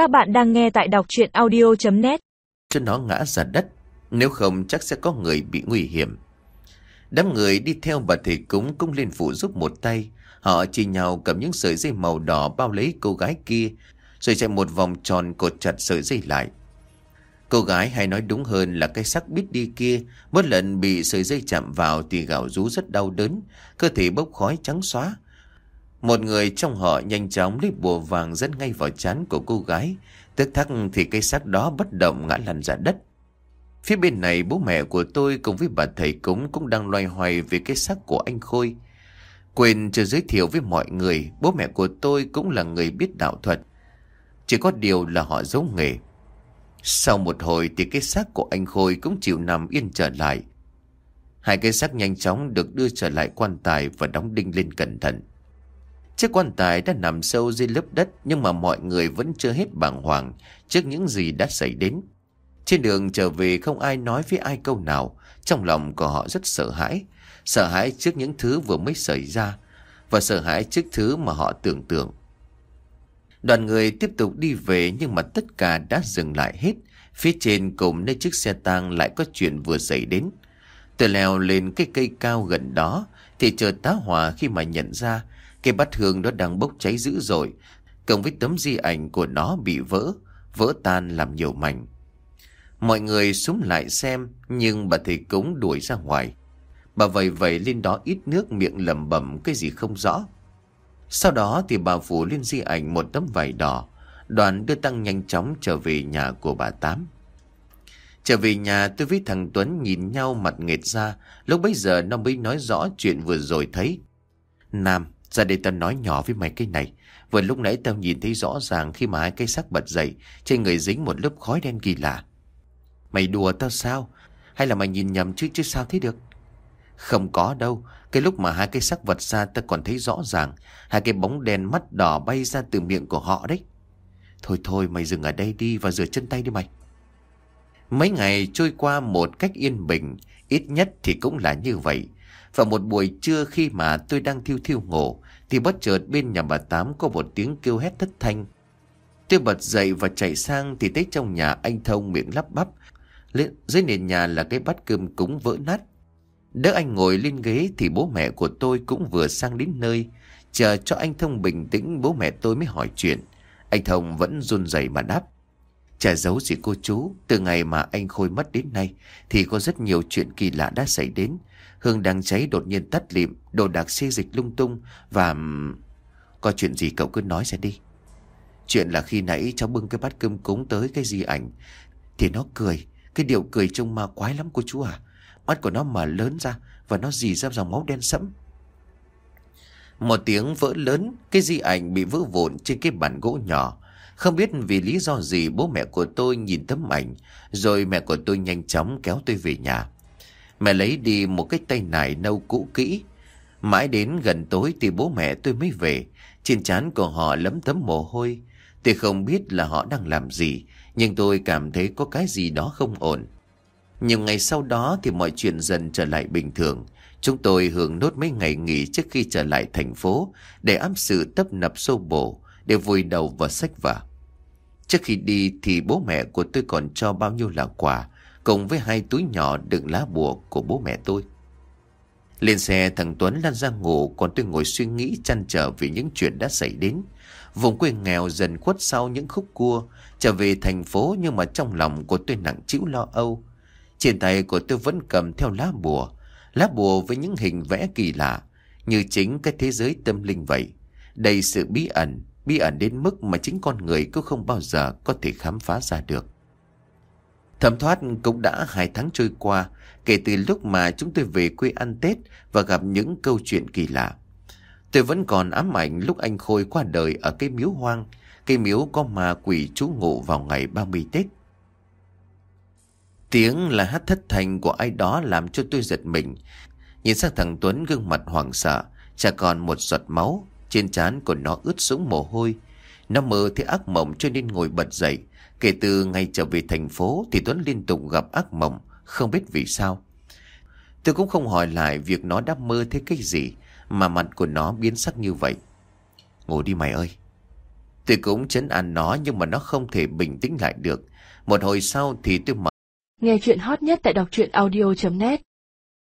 Các bạn đang nghe tại đọc chuyện audio.net Cho nó ngã ra đất, nếu không chắc sẽ có người bị nguy hiểm. Đám người đi theo bà thầy cúng cũng lên phụ giúp một tay. Họ chỉ nhau cầm những sợi dây màu đỏ bao lấy cô gái kia, rồi chạy một vòng tròn cột chặt sợi dây lại. Cô gái hay nói đúng hơn là cái sắc bít đi kia, mỗi lần bị sợi dây chạm vào thì gạo rú rất đau đớn, cơ thể bốc khói trắng xóa. Một người trong họ nhanh chóng lấy bùa vàng dẫn ngay vào chán của cô gái, tức thắc thì cây xác đó bất động ngã lăn ra đất. Phía bên này bố mẹ của tôi cùng với bà thầy cúng cũng đang loay hoay về cái xác của anh Khôi. Quên chưa giới thiệu với mọi người, bố mẹ của tôi cũng là người biết đạo thuật. Chỉ có điều là họ giấu nghề. Sau một hồi thì cái xác của anh Khôi cũng chịu nằm yên trở lại. Hai cái xác nhanh chóng được đưa trở lại quan tài và đóng đinh lên cẩn thận. Chiếc quan tài đã nằm sâu dưới lớp đất nhưng mà mọi người vẫn chưa hết bàng hoàng trước những gì đã xảy đến. Trên đường trở về không ai nói với ai câu nào, trong lòng của họ rất sợ hãi. Sợ hãi trước những thứ vừa mới xảy ra và sợ hãi trước thứ mà họ tưởng tượng. Đoàn người tiếp tục đi về nhưng mà tất cả đã dừng lại hết. Phía trên cùng nơi chiếc xe tang lại có chuyện vừa xảy đến. Tôi leo lên cái cây cao gần đó thì chờ tá hỏa khi mà nhận ra cái bát hương đó đang bốc cháy dữ dội. Cộng với tấm di ảnh của nó bị vỡ, vỡ tan làm nhiều mảnh. Mọi người súng lại xem nhưng bà thầy cúng đuổi ra ngoài. Bà vầy vầy lên đó ít nước miệng lẩm bẩm cái gì không rõ. Sau đó thì bà phủ lên di ảnh một tấm vải đỏ. Đoàn đưa tăng nhanh chóng trở về nhà của bà Tám. Trở về nhà tôi với thằng Tuấn nhìn nhau mặt nghệt ra. Lúc bấy giờ nó mới nói rõ chuyện vừa rồi thấy. Nam, ra đây tao nói nhỏ với mày cái này. Vừa lúc nãy tao nhìn thấy rõ ràng khi mà hai cây xác bật dậy. Trên người dính một lớp khói đen kỳ lạ. Mày đùa tao sao? Hay là mày nhìn nhầm chứ chứ sao thế được? Không có đâu. Cái lúc mà hai cái xác vật ra ta còn thấy rõ ràng. Hai cái bóng đèn mắt đỏ bay ra từ miệng của họ đấy. Thôi thôi mày dừng ở đây đi và rửa chân tay đi mày. Mấy ngày trôi qua một cách yên bình, ít nhất thì cũng là như vậy. Và một buổi trưa khi mà tôi đang thiêu thiêu ngủ, thì bất chợt bên nhà bà Tám có một tiếng kêu hét thất thanh. Tôi bật dậy và chạy sang thì thấy trong nhà anh Thông miệng lắp bắp. Dưới nền nhà là cái bát cơm cúng vỡ nát. Đỡ anh ngồi lên ghế thì bố mẹ của tôi cũng vừa sang đến nơi. Chờ cho anh Thông bình tĩnh bố mẹ tôi mới hỏi chuyện. Anh Thông vẫn run rẩy mà đáp. Chả giấu gì cô chú, từ ngày mà anh Khôi mất đến nay thì có rất nhiều chuyện kỳ lạ đã xảy đến. Hương đang cháy đột nhiên tắt lịm, đồ đạc xê dịch lung tung và... Có chuyện gì cậu cứ nói ra đi. Chuyện là khi nãy cháu bưng cái bát cơm cúng tới cái di ảnh thì nó cười, cái điệu cười trông ma quái lắm cô chú à. Mắt của nó mở lớn ra và nó dì ra dòng máu đen sẫm. Một tiếng vỡ lớn, cái di ảnh bị vỡ vụn trên cái bàn gỗ nhỏ. Không biết vì lý do gì bố mẹ của tôi nhìn tấm ảnh, rồi mẹ của tôi nhanh chóng kéo tôi về nhà. Mẹ lấy đi một cái tay nải nâu cũ kỹ. Mãi đến gần tối thì bố mẹ tôi mới về. Trên trán của họ lấm tấm mồ hôi. Tôi không biết là họ đang làm gì, nhưng tôi cảm thấy có cái gì đó không ổn. Nhiều ngày sau đó thì mọi chuyện dần trở lại bình thường. Chúng tôi hưởng nốt mấy ngày nghỉ trước khi trở lại thành phố để áp sự tấp nập sâu bổ, để vùi đầu vào sách vở. Trước khi đi thì bố mẹ của tôi còn cho bao nhiêu là quà, cùng với hai túi nhỏ đựng lá bùa của bố mẹ tôi. Lên xe thằng Tuấn lăn ra ngủ còn tôi ngồi suy nghĩ chăn trở về những chuyện đã xảy đến. Vùng quê nghèo dần khuất sau những khúc cua, trở về thành phố nhưng mà trong lòng của tôi nặng chịu lo âu. Trên tay của tôi vẫn cầm theo lá bùa, lá bùa với những hình vẽ kỳ lạ, như chính cái thế giới tâm linh vậy. Đầy sự bí ẩn, bí ẩn đến mức mà chính con người cũng không bao giờ có thể khám phá ra được. Thẩm thoát cũng đã hai tháng trôi qua kể từ lúc mà chúng tôi về quê ăn Tết và gặp những câu chuyện kỳ lạ. Tôi vẫn còn ám ảnh lúc anh Khôi qua đời ở cái miếu hoang, cây miếu có ma quỷ trú ngụ vào ngày 30 Tết. Tiếng là hát thất thành của ai đó làm cho tôi giật mình. Nhìn sang thằng Tuấn gương mặt hoảng sợ, chả còn một giọt máu, trên trán của nó ướt sũng mồ hôi. Nó mơ thấy ác mộng cho nên ngồi bật dậy. Kể từ ngày trở về thành phố thì Tuấn liên tục gặp ác mộng, không biết vì sao. Tôi cũng không hỏi lại việc nó đã mơ thế cái gì mà mặt của nó biến sắc như vậy. Ngủ đi mày ơi. Tôi cũng chấn an nó nhưng mà nó không thể bình tĩnh lại được. Một hồi sau thì tôi Nghe chuyện hot nhất tại đọc truyện audio.net